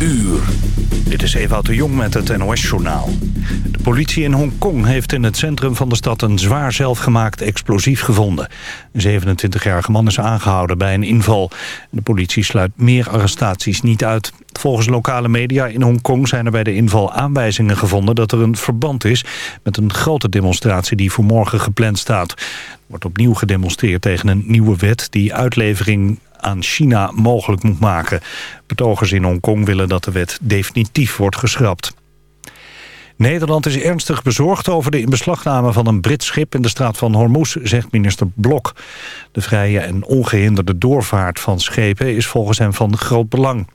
uur. Dit is Ewout de Jong met het NOS-journaal. De politie in Hongkong heeft in het centrum van de stad... een zwaar zelfgemaakt explosief gevonden. Een 27-jarige man is aangehouden bij een inval. De politie sluit meer arrestaties niet uit. Volgens lokale media in Hongkong zijn er bij de inval aanwijzingen gevonden... dat er een verband is met een grote demonstratie die voor morgen gepland staat. Er wordt opnieuw gedemonstreerd tegen een nieuwe wet... die uitlevering aan China mogelijk moet maken. Betogers in Hongkong willen dat de wet definitief wordt geschrapt. Nederland is ernstig bezorgd over de inbeslagname van een Brits schip in de straat van Hormuz, zegt minister Blok. De vrije en ongehinderde doorvaart van schepen is volgens hem van groot belang.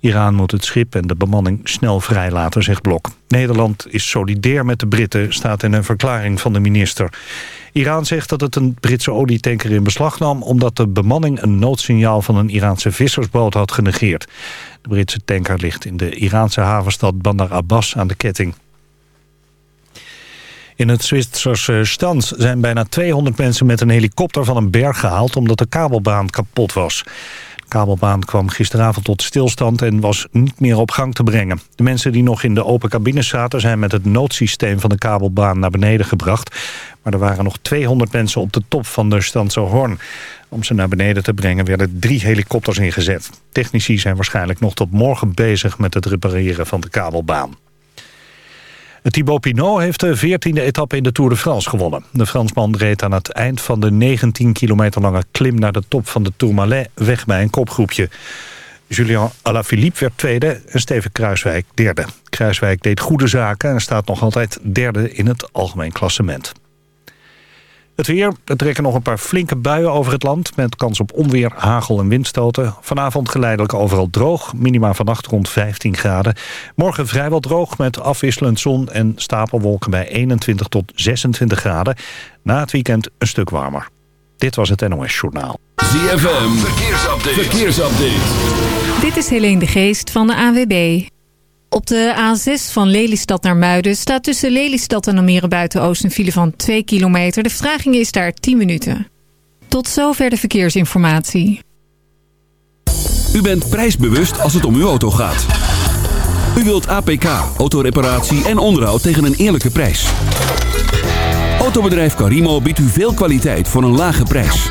Iran moet het schip en de bemanning snel vrijlaten, zegt Blok. Nederland is solidair met de Britten, staat in een verklaring van de minister. Iran zegt dat het een Britse olietanker in beslag nam... omdat de bemanning een noodsignaal van een Iraanse vissersboot had genegeerd. De Britse tanker ligt in de Iraanse havenstad Bandar Abbas aan de ketting. In het Zwitserse Stans zijn bijna 200 mensen met een helikopter van een berg gehaald... omdat de kabelbaan kapot was kabelbaan kwam gisteravond tot stilstand en was niet meer op gang te brengen. De mensen die nog in de open cabines zaten zijn met het noodsysteem van de kabelbaan naar beneden gebracht. Maar er waren nog 200 mensen op de top van de Stanse Horn. Om ze naar beneden te brengen werden drie helikopters ingezet. Technici zijn waarschijnlijk nog tot morgen bezig met het repareren van de kabelbaan. Thibaut Pinot heeft de 14e etappe in de Tour de France gewonnen. De Fransman reed aan het eind van de 19 kilometer lange klim... naar de top van de Tourmalet weg bij een kopgroepje. Julien Alaphilippe werd tweede en Steven Kruiswijk derde. Kruiswijk deed goede zaken en staat nog altijd derde in het algemeen klassement. Het weer, er trekken nog een paar flinke buien over het land... met kans op onweer, hagel en windstoten. Vanavond geleidelijk overal droog, minima vannacht rond 15 graden. Morgen vrijwel droog met afwisselend zon en stapelwolken bij 21 tot 26 graden. Na het weekend een stuk warmer. Dit was het NOS Journaal. ZFM, verkeersupdate. verkeersupdate. Dit is Helene de Geest van de AWB. Op de A6 van Lelystad naar Muiden staat tussen Lelystad en Almere Buiten-Oost een file van 2 kilometer. De vertraging is daar 10 minuten. Tot zover de verkeersinformatie. U bent prijsbewust als het om uw auto gaat. U wilt APK, autoreparatie en onderhoud tegen een eerlijke prijs. Autobedrijf Carimo biedt u veel kwaliteit voor een lage prijs.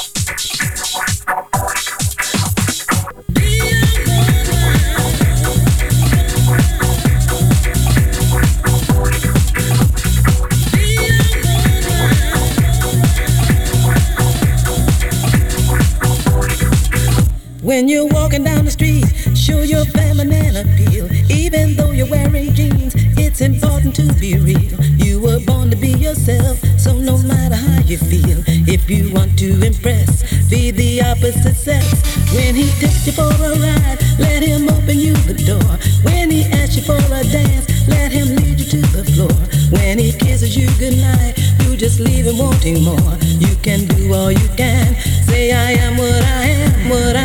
When you're walking down the street, show your feminine appeal. Even though you're wearing jeans, it's important to be real. You were born to be yourself, so no matter how you feel, if you want to impress, be the opposite sex. When he takes you for a ride, let him open you the door. When he asks you for a dance, let him lead you to the floor. When he kisses you goodnight, you just leave him wanting more. You can do all you can. Say I am what I am, what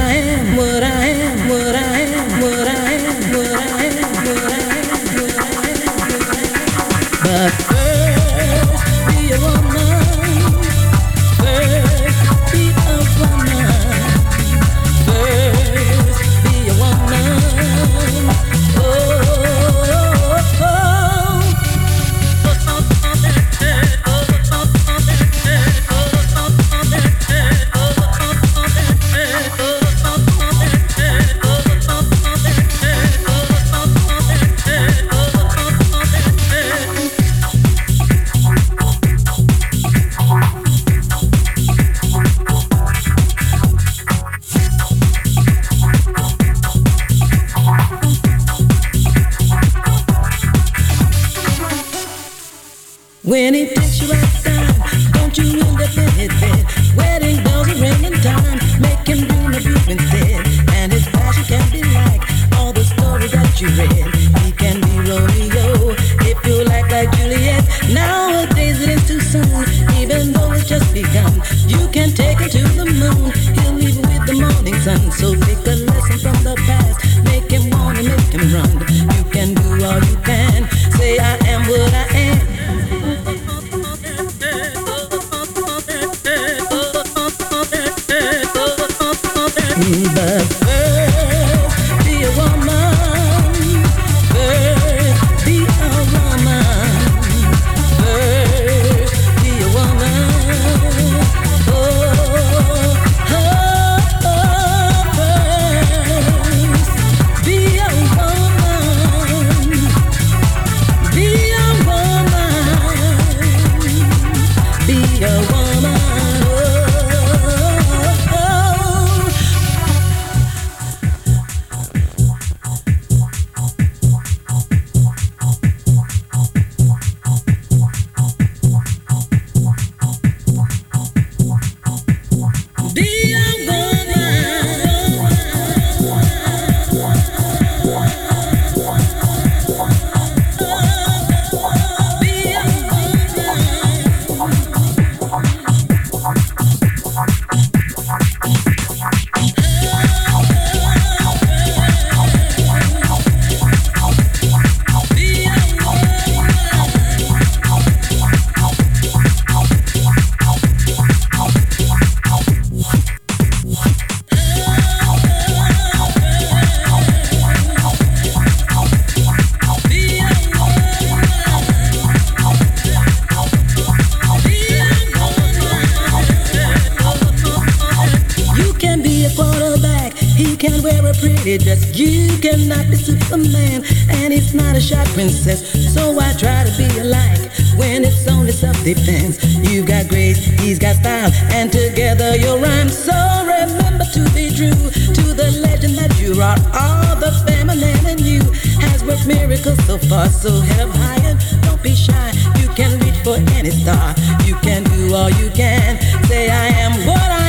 princess. So I try to be alike when it's only self-defense. You've got grace, he's got style, and together you'll rhyme. So remember to be true to the legend that you are. All the feminine in you has worked miracles so far. So head up high and don't be shy. You can reach for any star. You can do all you can. Say I am what I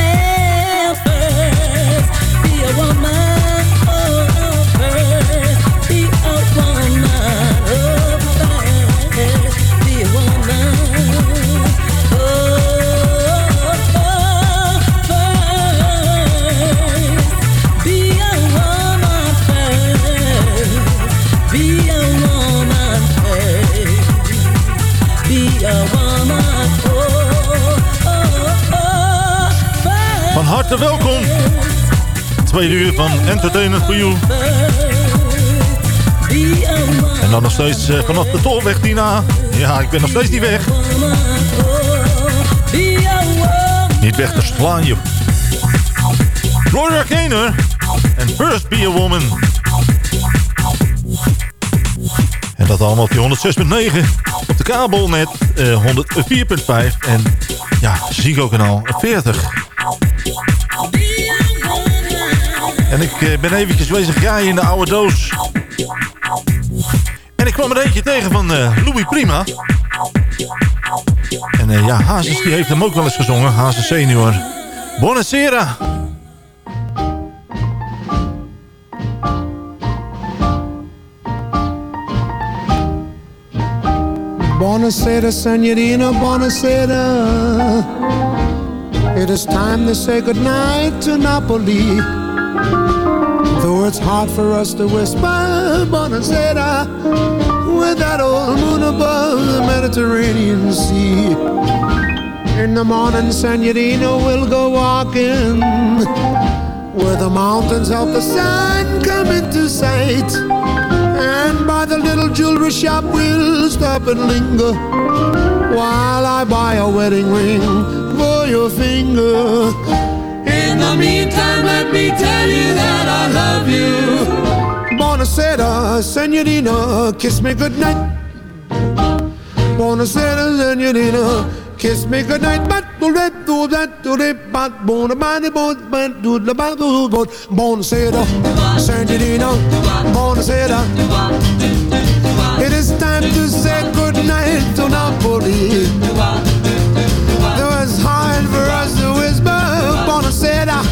am first. Be a woman. Harte welkom. Tweede uur van Entertainment for You. En dan nog steeds eh, vanaf de tolweg, Tina. Ja, ik ben nog steeds niet weg. Niet weg te slaan, joh. Gloria Gaynor en First Be a Woman. En dat allemaal op die 106.9. Op de kabel net eh 104.5. En ja, Ziggo kanaal 40. En ik eh, ben eventjes bezig graaien in de oude doos. En ik kwam er eentje tegen van eh, Louis Prima. En eh, ja, Hazes die heeft hem ook wel eens gezongen. Hazes senior. Buonasera. Buonasera, Senorina, buonasera. It is time to say goodnight to Napoli. Though it's hard for us to whisper, buonasera, with that old moon above the Mediterranean Sea. In the morning, Senorina, we'll go walking where the mountains of the sun come into sight. And by the little jewelry shop, we'll stop and linger while I buy a wedding ring for your finger. The meantime, let me tell you that I love you. Buonasera, senorina, kiss me goodnight. Buonasera, senorina, kiss me goodnight. Buonasera, senorina, buonasera. It is time to say goodnight to Napoli. Though it's hard for us buonasera,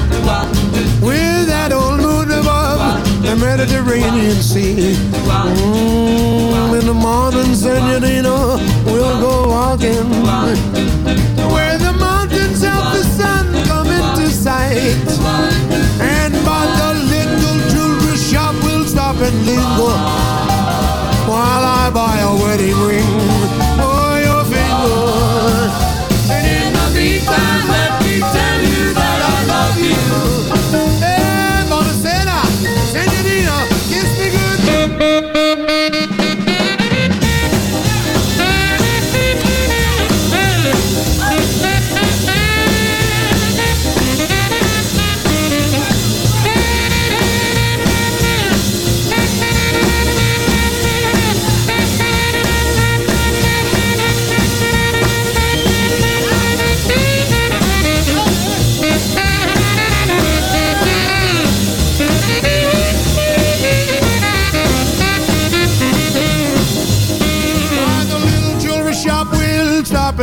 with that old moon above the Mediterranean Sea. Mm, in the morning, senorina, we'll go walking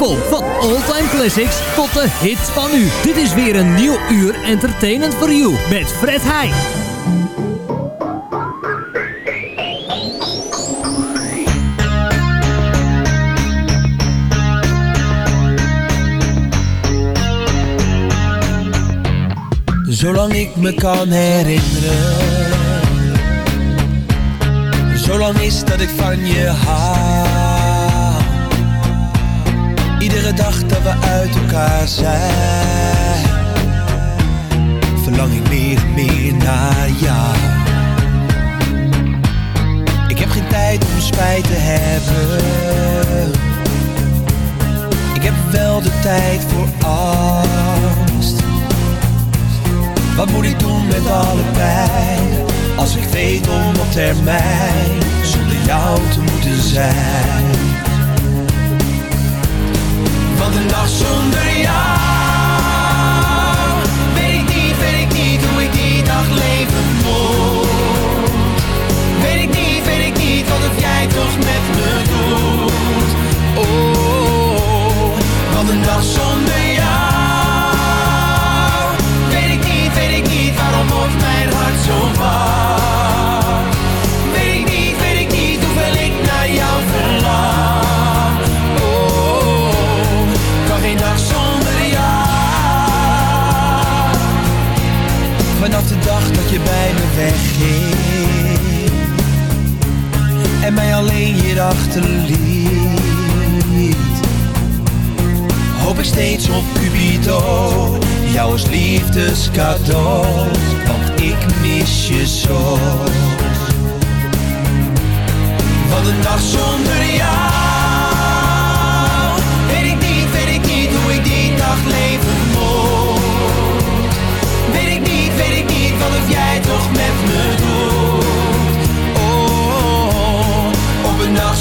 Van All-Time Classics tot de hits van nu. Dit is weer een nieuw uur Entertainment for You met Fred Heij. Zolang ik me kan herinneren Zolang is dat ik van je hou Iedere dag dat we uit elkaar zijn. Verlang ik meer en meer naar jou. Ik heb geen tijd om spijt te hebben. Ik heb wel de tijd voor angst. Wat moet ik doen met alle pijn? Als ik weet om op termijn Zonder jou te moeten zijn Want een dag zonder jou. Weet ik niet, weet ik niet Hoe ik die dag leven moet Weet ik niet, weet ik niet Wat of jij toch met me doet. Oh, want een dag zonder jou. Weet ik niet, weet ik niet Waarom wordt mijn hart zo vast je bij me wegging En mij alleen hier achterliet. Hoop ik steeds op Cupido Jou als liefdescadeau Want ik mis je zo. Want een dag zonder jou Weet ik niet, weet ik niet Hoe ik die dag leven Wat of jij toch met me doet. Oh, op een dag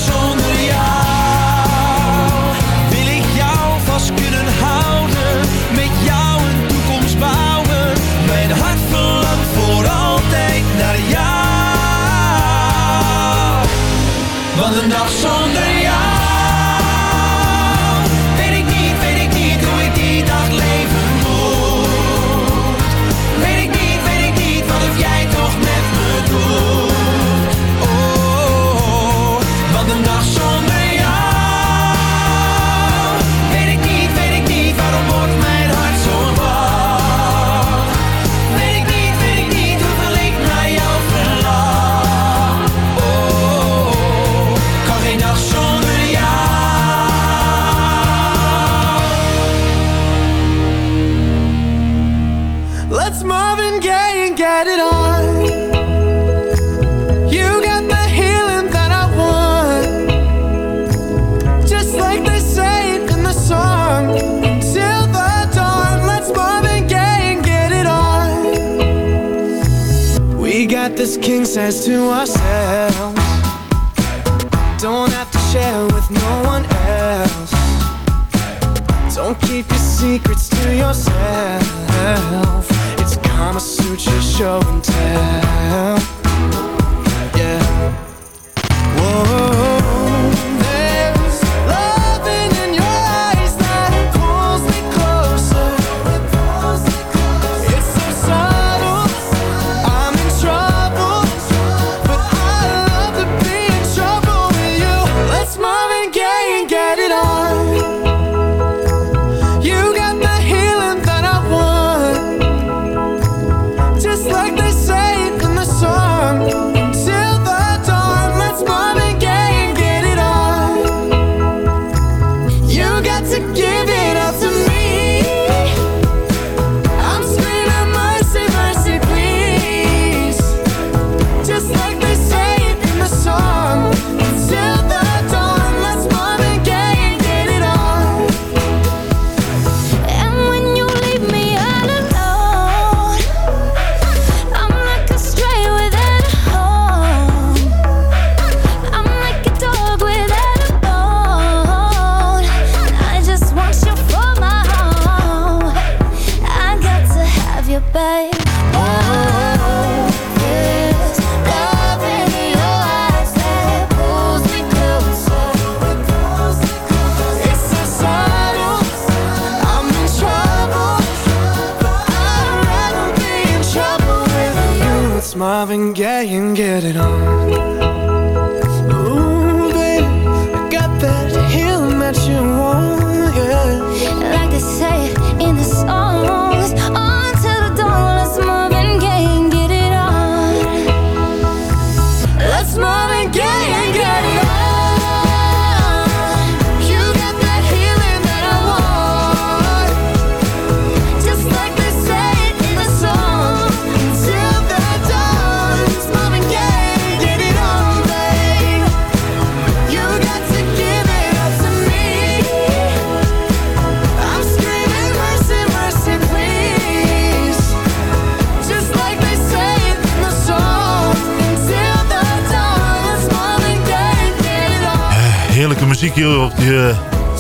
Heerlijke muziek hier op die, eh,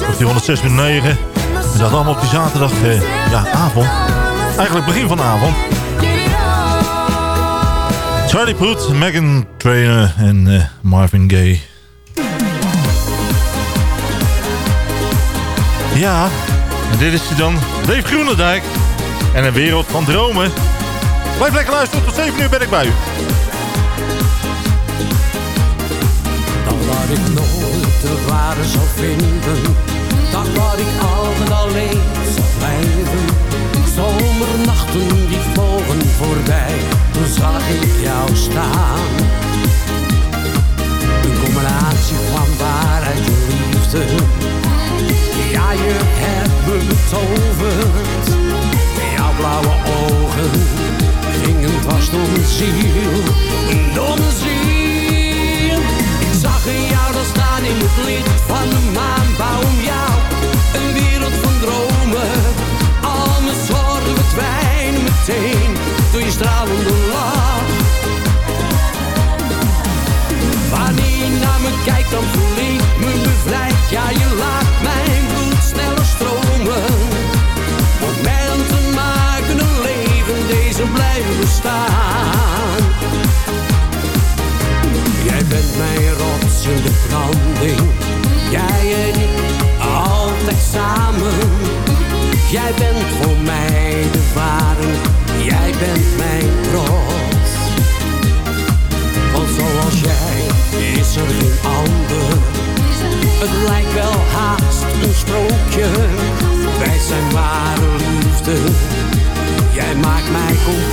op die 106.9. En dat allemaal op die zaterdag, eh, ja, avond. Eigenlijk begin van de avond. Charlie Puth, Megan Trainer en eh, Marvin Gaye. Ja, en dit is dan Dave Groenendijk. En een wereld van dromen. Blijf lekker luisteren, tot 7 uur ben ik bij u. Waar ik nooit de ware zou vinden. Dan waar ik altijd alleen zou blijven. Zomernachten die vlogen voorbij. Toen zag ik jou staan. Een combinatie van waarheid en liefde. Ja, je hebt me betoverd. Jouw blauwe ogen gingen dwars door mijn ziel. Door mijn ziel. Jou dan staan in het licht van de maan. Bouw om jou een wereld van dromen. Al mijn zorgen verdwijnen meteen door je stralende lach. Wanneer je naar me kijkt, dan voel ik me bevrijd. Ja, je laat mijn bloed sneller stromen. Momenten maken een leven, deze blijven bestaan. Jij bent mijn rots in de branding. Jij en ik, altijd samen. Jij bent voor mij de ware. Jij bent mijn trots. Want zoals jij is er geen ander. Het lijkt wel haast een sprookje. Wij zijn ware liefde. Jij maakt mij compleet.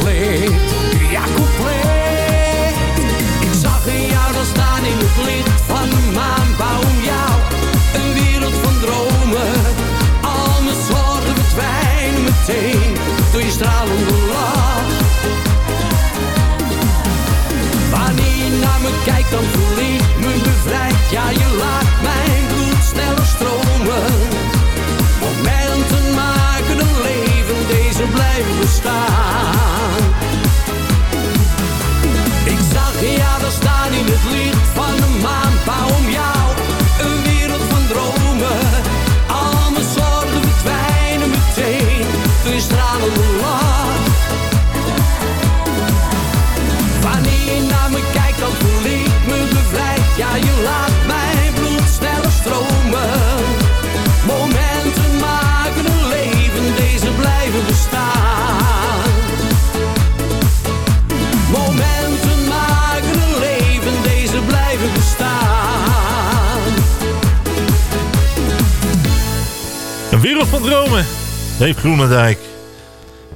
Dave Groenendijk.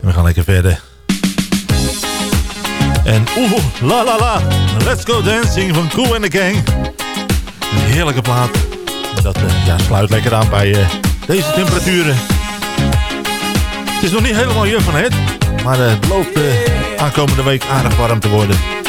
En we gaan lekker verder. En oeh, la la la, Let's Go Dancing van Koe en the Gang. Een heerlijke plaat. Dat eh, ja, sluit lekker aan bij eh, deze temperaturen. Het is nog niet helemaal juf van het, maar eh, het loopt aankomende week aardig warm te worden.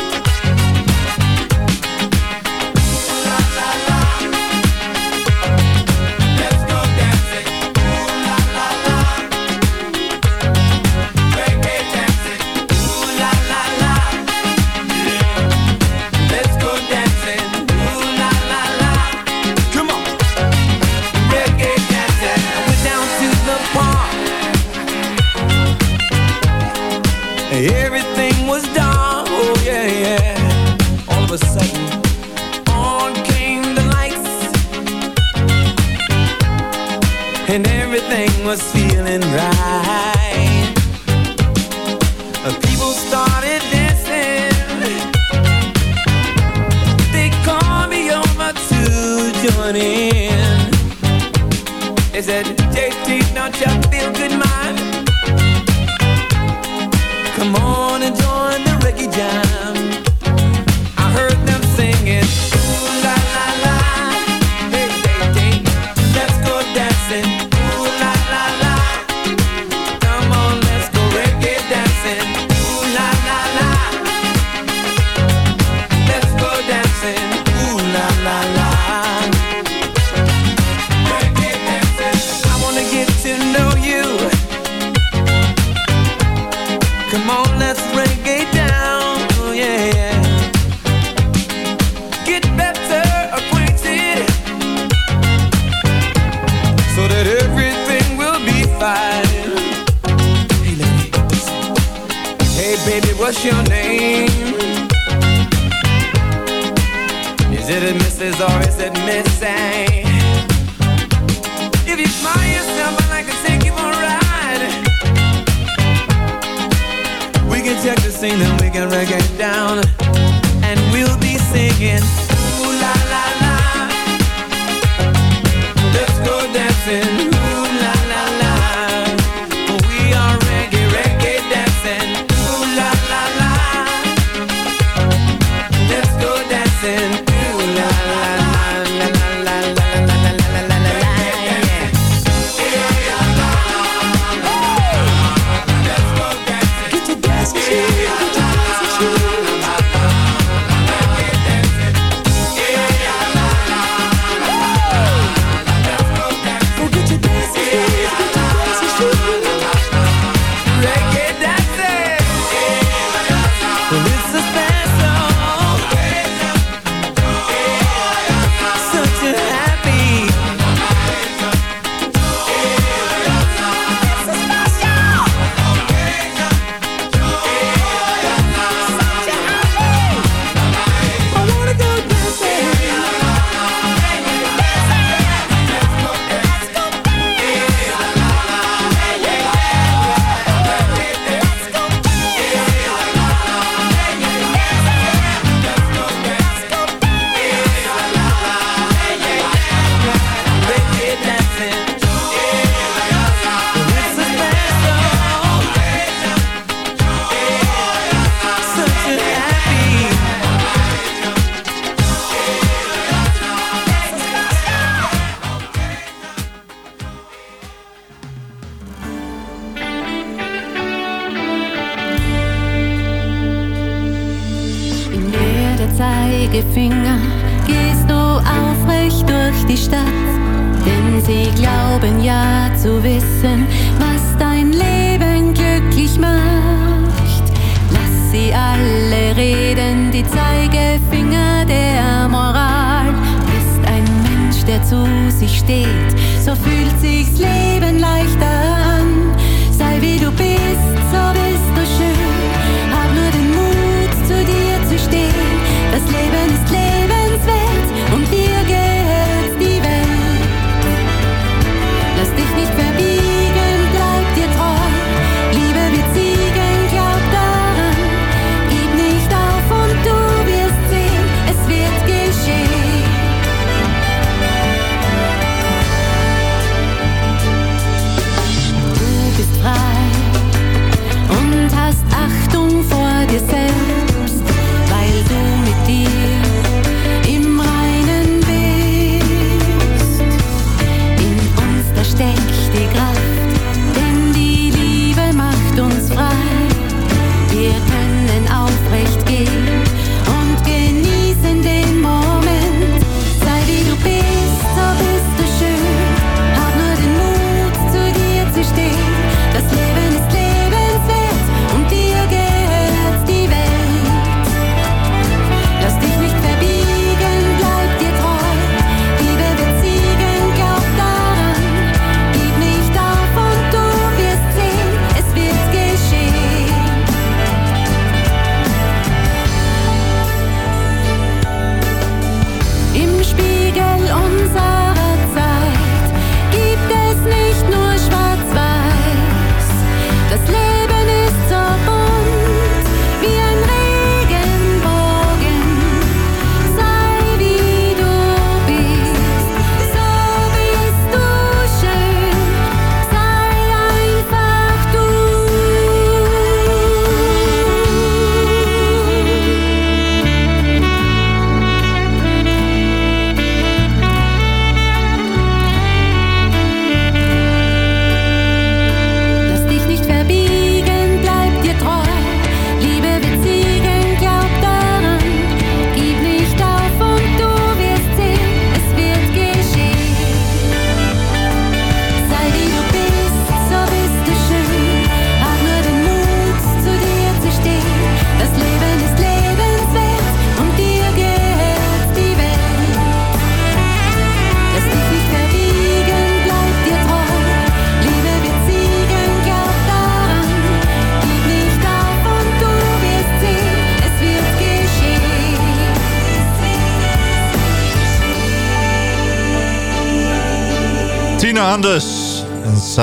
must feel zu sich steht. So fühlt sich's Leben leichter an. Sei wie du bist.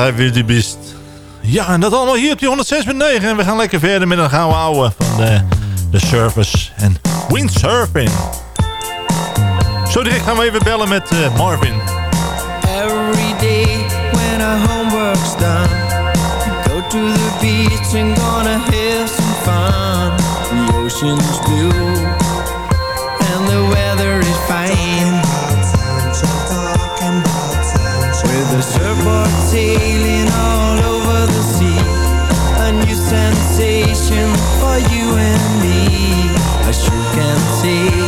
Zij wil die best. Ja, en dat allemaal hier op die 106.9. En we gaan lekker verder met een gouden ouwe van de, de Surface en Windsurfing. Zo direct gaan we even bellen met uh, Marvin. Every day when our homework's done Go to the beach and gonna have some fun The ocean's blue And the weather is fine With a surfboard sailing you and me. I sure can see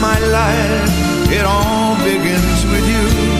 my life, it all begins with you.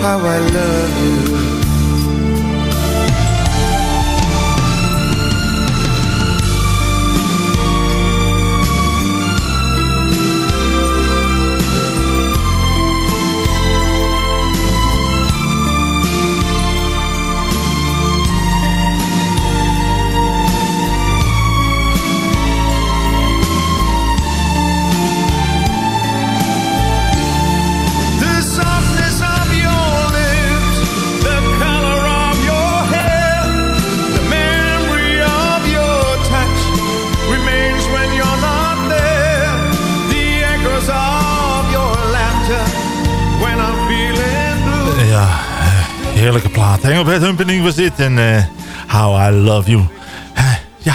how I love you. Engelbert Humperdinck was dit. En eh, How I Love You. Ja,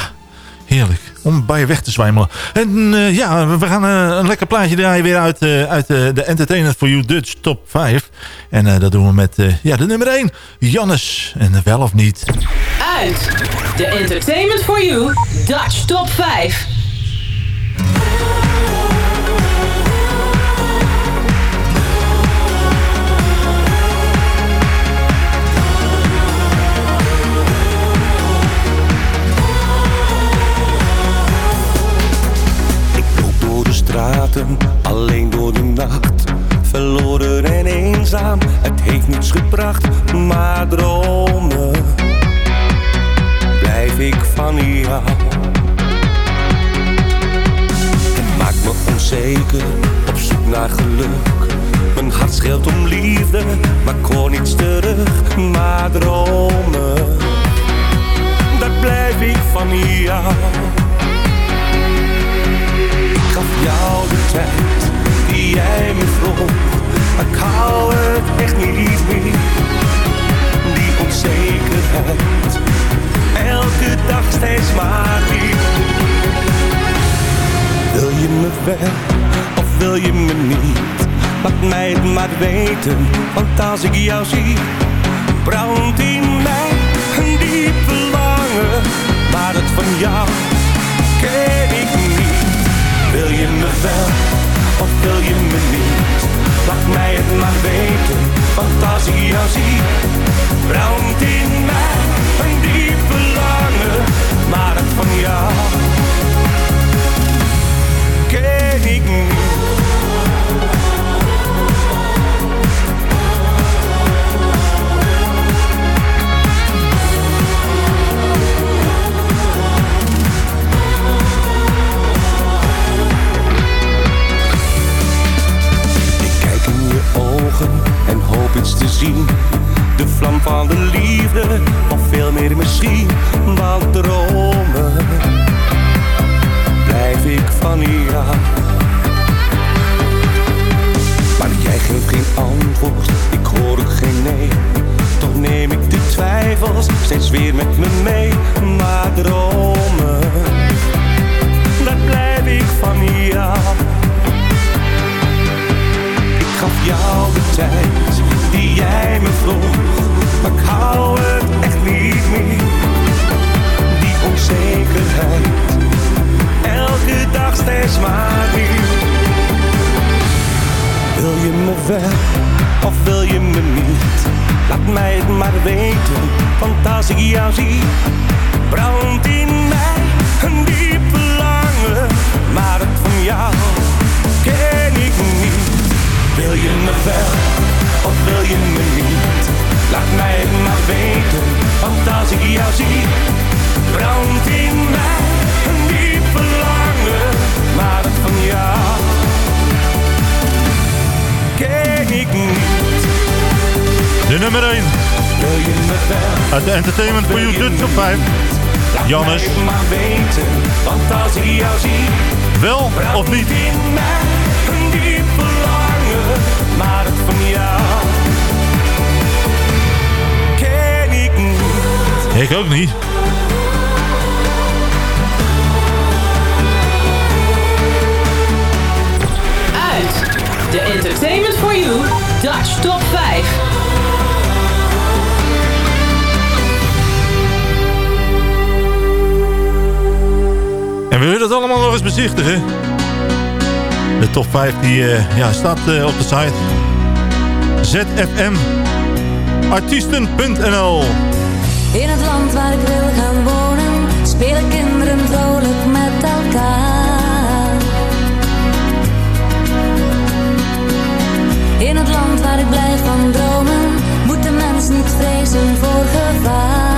heerlijk. Om bij je weg te zwijmelen. En eh, ja, we gaan eh, een lekker plaatje draaien weer uit, uit de Entertainment for You Dutch Top 5. En dat doen we met ja, de nummer 1. Jannes. En wel of niet. Uit de Entertainment for You Dutch Top 5. Alleen door de nacht. Verloren en eenzaam, het heeft niets gebracht, maar dromen. Blijf ik van jou. Het maakt me onzeker, op zoek naar geluk. Mijn hart schreeuwt om liefde, maar ik hoor niets terug, maar dromen. Daar blijf ik van jou. Ik gaf jou de tijd die jij me vroeg. Ik hou het echt niet meer. Die onzekerheid, elke dag steeds maar weer. Wil je me wel of wil je me niet? Laat mij het maar weten, want als ik jou zie, brandt in mij een diep verlangen. Maar het van jou ken ik niet. Wil je me wel of wil je me niet? Laat mij het maar weten, want als ik jou zie, brandt in mij een diep verlangen. Maar het van jou ken ik niet. En hoop iets te zien. De vlam van de liefde, of veel meer misschien. Want dromen blijf ik van jou. Maar jij geeft geen antwoord, ik hoor geen nee. Toch neem ik de twijfels steeds weer met me mee. Maar dromen, daar blijf ik van jou. Gaf jou de tijd die jij me vroeg, maar ik hou het echt niet meer. Die onzekerheid, elke dag steeds maar weer. Wil je me wel of wil je me niet? Laat mij het maar weten, want als ik jou zie, brandt in mij een diep verlangen. Maar het van jou ken ik niet. Wil je me wel of wil je me niet? Laat mij het maar weten, want als ik jou zie, brandt in mij een diep verlangen. Maar het van jou ken ik niet. De nummer 1. Wil je me wel Uit de Entertainment for You Dutch Top 5. Laat Jannes. weten, want als ik jou zie, Wel of niet? Maar het van jou ken ik niet. Ik ook niet. Uit de Entertainment for You Dutch Top 5. En we willen het allemaal nog eens bezichtigen. De top 5 die, eh, ja, staat eh, op de site. zfmartiesten.nl In het land waar ik wil gaan wonen, spelen kinderen vrolijk met elkaar. In het land waar ik blijf van dromen, moet de mens niet vrezen voor gevaar.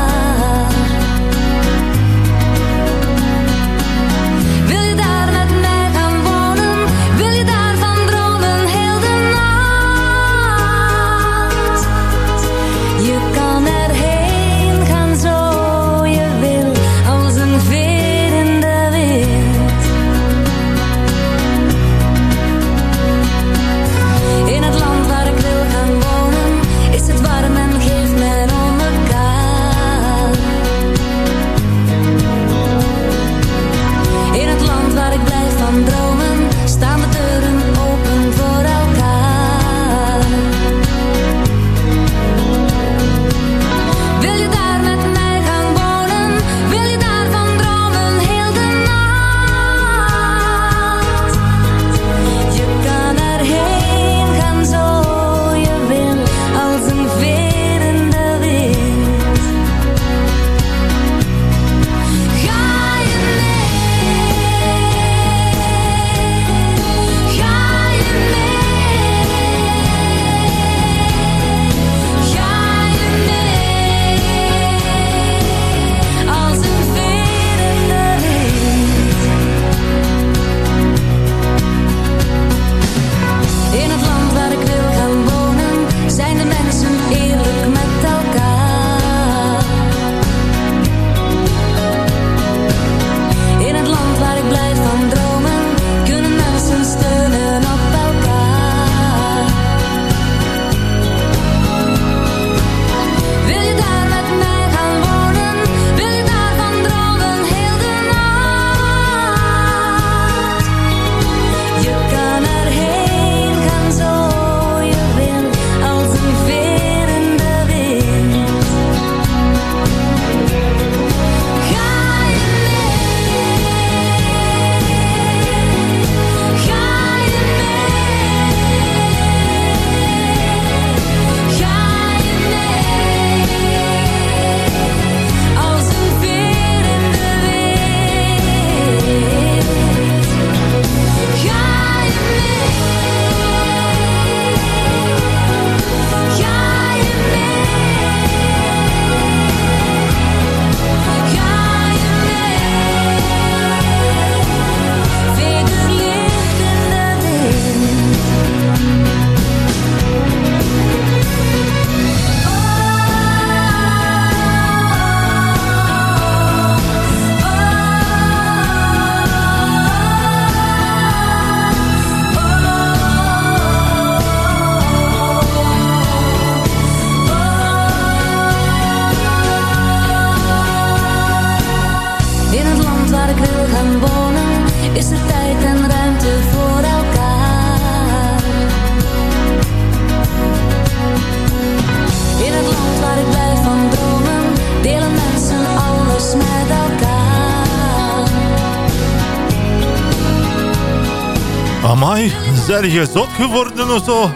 Je zot geworden of zo?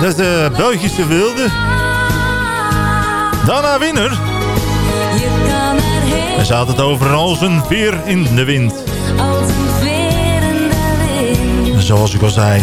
Dat is de Belgische wilde. Dana Winner. Hij zat het wind. Als een veer in de wind. Zoals ik al zei.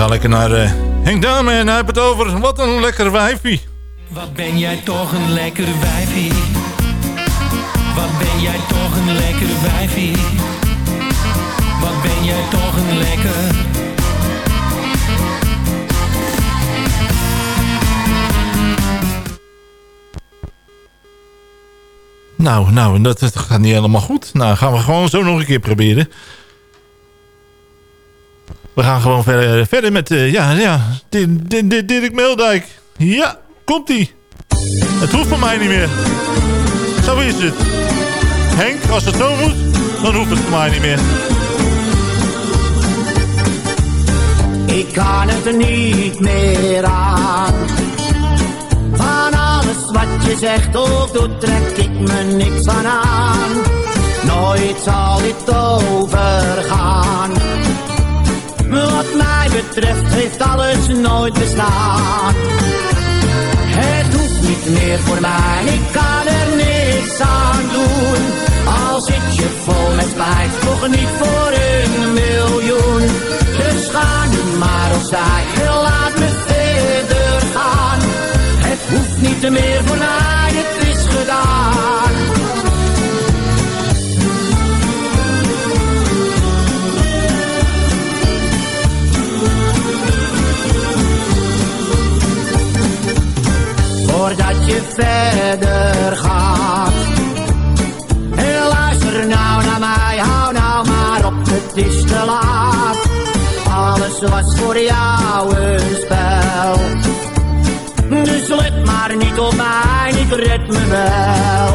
Gaan lekker naar eh, Henk Dame en hij heeft het over wat een lekker wijfie. Wat ben jij toch een lekker wijfie. Wat ben jij toch een lekker wijfie. Wat ben jij toch een lekker... Nou, nou, dat, dat gaat niet helemaal goed. Nou, gaan we gewoon zo nog een keer proberen. We gaan gewoon verder, verder met, eh, ja, ja, Di- Dirk Meeldijk. Ja, komt-ie. Het hoeft van mij niet meer. Zo is het. Henk, als het zo moet, dan hoeft het voor mij niet meer. Ik kan het er niet meer aan. Van alles wat je zegt of doet, trek ik me niks van aan. Nooit zal dit overgaan. Wat mij betreft heeft alles nooit bestaan. Het hoeft niet meer voor mij, ik kan er niks aan doen. Al zit je vol met spijt, toch niet voor een miljoen. Dus ga nu maar opzij, laat me verder gaan. Het hoeft niet meer voor mij, het is gedaan. Voordat je verder gaat. En luister nou naar mij, hou nou maar op, het is te laat. Alles was voor jou een spel. Dus let maar niet op mij, ik red me wel.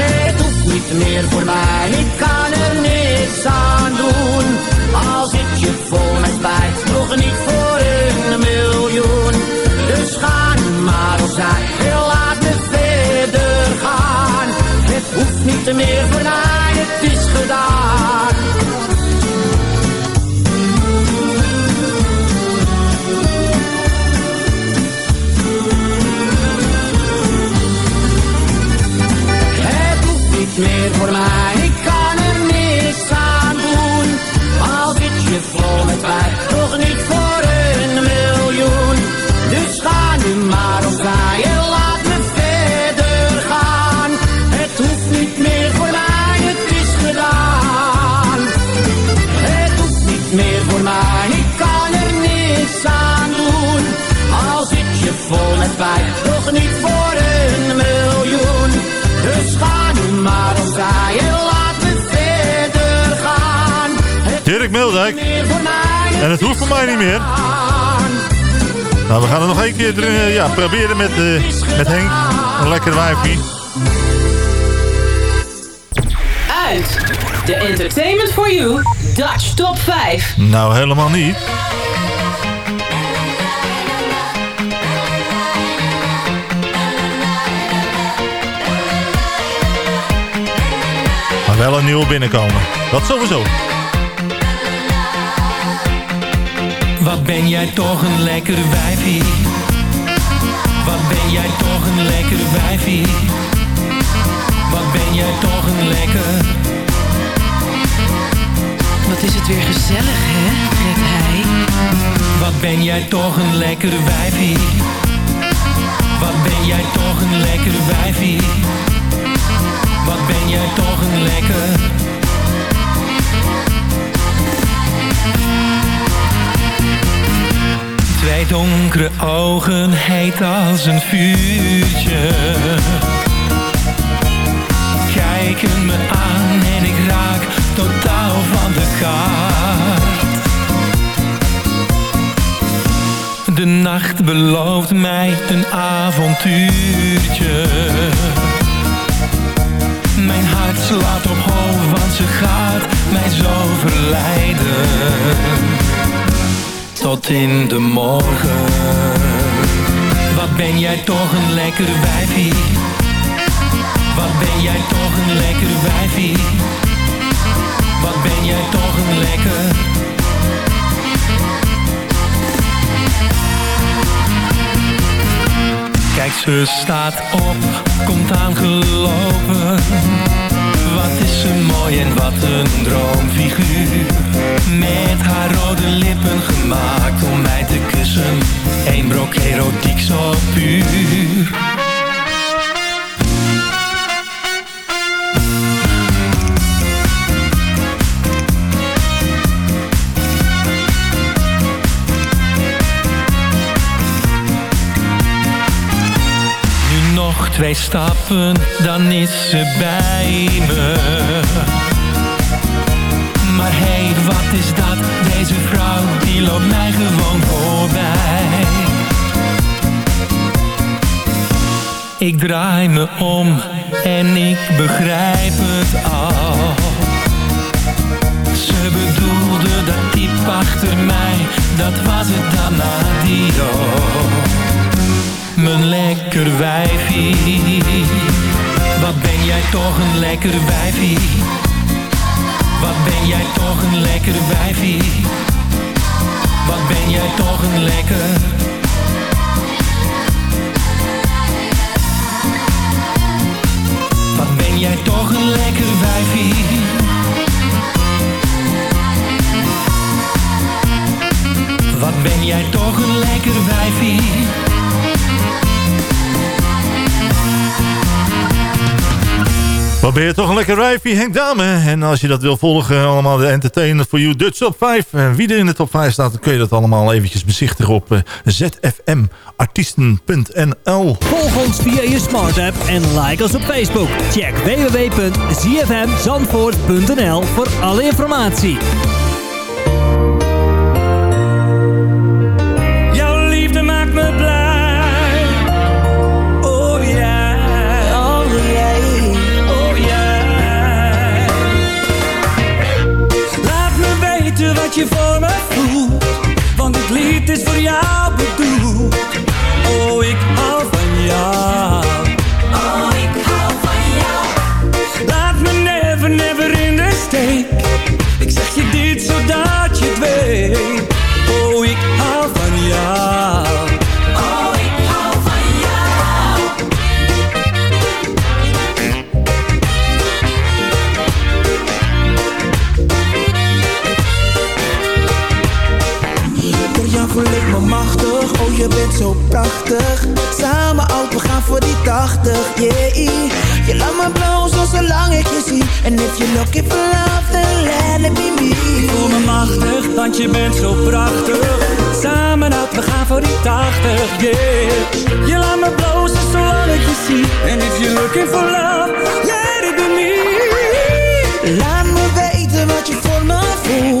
Het hoeft niet meer voor mij, ik kan er niks aan doen. Al zit je vol met spijt, nog niet voor een miljoen. Dus ga maar opzij, en laat me verder gaan. Het hoeft niet meer voor mij, het is gedaan. Mij niet meer. Nou, we gaan het nog één keer eh, ja, proberen met, eh, met Henk. Een lekker wijfie. Uit de Entertainment for You Dutch Top 5. Nou, helemaal niet. Maar wel een nieuwe binnenkomen. Dat sowieso. Wat ben jij toch een lekker wijfie. Wat ben jij toch een lekker wijfie. Wat ben jij toch een lekker... Wat is het weer gezellig, hè, Fred Heij? Wat ben jij toch een lekker wijfie. Wat ben jij toch een lekker wijfie. Wat ben jij toch een lekker... Twee donkere ogen, heet als een vuurtje. Kijken me aan en ik raak totaal van de kaart. De nacht belooft mij een avontuurtje. Mijn hart slaat op hoog, want ze gaat mij zo verleiden. Tot in de morgen. Wat ben jij toch een lekker wijfie. Wat ben jij toch een lekker wijfie. Wat ben jij toch een lekker... Kijk, ze staat op, komt aangelopen. Wat is ze mooi en wat een droomfiguur. Met haar rode lippen gemaakt om mij te kussen. Eén brok erotiek zo puur. Twee stappen, dan is ze bij me. Maar hé, hey, wat is dat? Deze vrouw, die loopt mij gewoon voorbij. Ik draai me om en ik begrijp het al. Ze bedoelde dat diep achter mij, dat was het dan adio. Mijn lekker wijfie, wat ben jij toch een lekker wijfie. Wat ben jij toch een lekker wijfie. Wat ben jij toch een lekker... Wat ben jij toch een lekker wijfie. Wat ben jij toch een lekker wijfie. Wat ben je toch een lekker wijfie, Henk Dame. En als je dat wil volgen, allemaal de Entertainer for You Dutch Top 5. En wie er in de top 5 staat, dan kun je dat allemaal eventjes bezichtigen op uh, zfmartiesten.nl. Volg ons via je smart app en like ons op Facebook. Check www.zfmzandvoort.nl voor alle informatie. Wat je voor me voelt. Want dit lied is voor jou bedoeld. Oh, ik hou van jou. Zo prachtig Samen oud, we gaan voor die 80, yeah Je laat me blozen zolang ik je zie En if you're looking for love, then let it be me Ik voel me machtig, want je bent zo prachtig. Samen uit, we gaan voor die 80, yeah. Je laat me blozen zolang ik je zie. En if you're looking for love, let it be me. Laat me weten wat je voor me voelt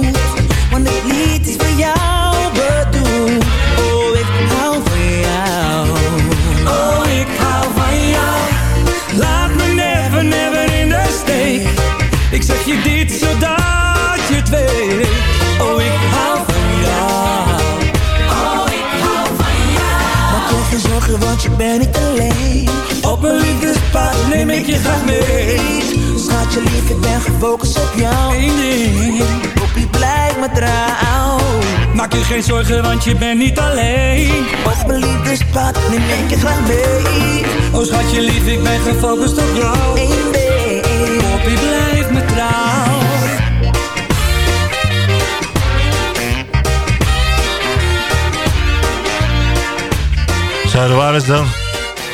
ik je graag mee. Schatje lief, ik ben gefocust op jou Eén ding. Poppie, blijf me trouw Maak je geen zorgen, want je bent niet alleen. Op mijn liefdespad neem ik je graag mee Oh schatje lief, ik ben gefocust op jou. Eén ding Poppie, blijf me trouw. Zo, daar waren ze dan.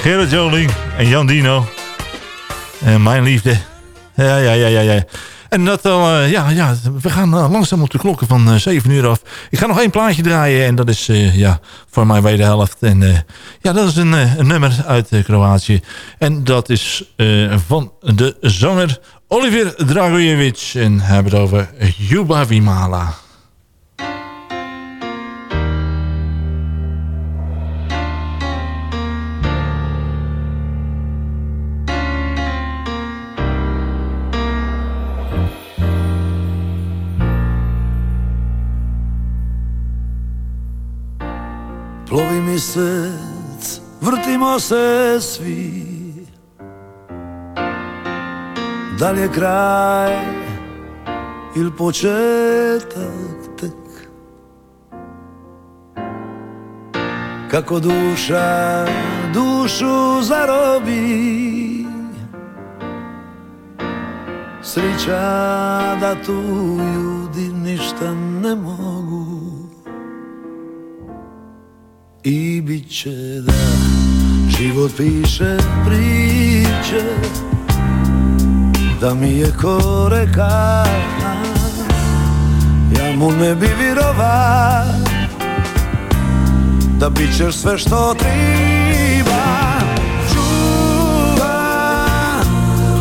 Gerard Joling en Jan Dino. En mijn liefde. Ja, ja, ja, ja, ja. En dat al, eh, ja, ja, we gaan eh, langzaam op de klokken van eh 7 uur af. Ik ga nog één plaatje draaien en dat is, eh, ja, voor mijn wederhelft. En eh, ja, dat is een, eh, een nummer uit eh, Kroatië. En dat is eh, van de zanger Oliver Dragojevic. En hebben het over Ljubav Mala. Plovi mjesec, vrtimo se svi. Da li je kraj ili početak tek? Kako duša dušu zarobi Srića da tu ljudi ništa ne mogu I bit će da život piše priče Da mi je ko reka Ja mu ne bi virova Da bit ćeš sve što triba. Čuva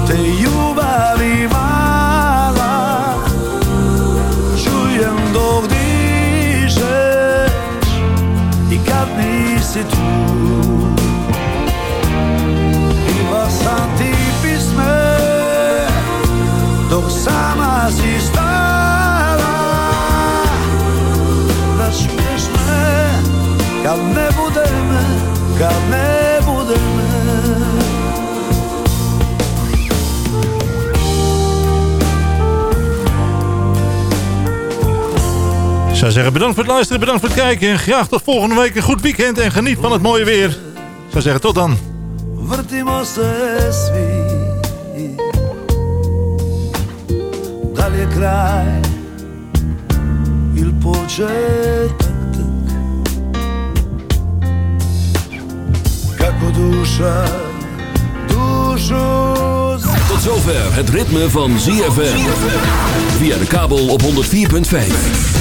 te ljubavi nisi tu. Bila sam ti pisme Dok sama si stala Da čuješ me Kad ne bude Kad ne zou zeggen bedankt voor het luisteren, bedankt voor het kijken. En graag tot volgende week. Een goed weekend en geniet van het mooie weer. Ik zou zeggen tot dan. Vrtimo se svi Da li je kraj ili početak tek Kako duša dušu Tot zover het ritme van ZFM. Via de kabel op 104.5.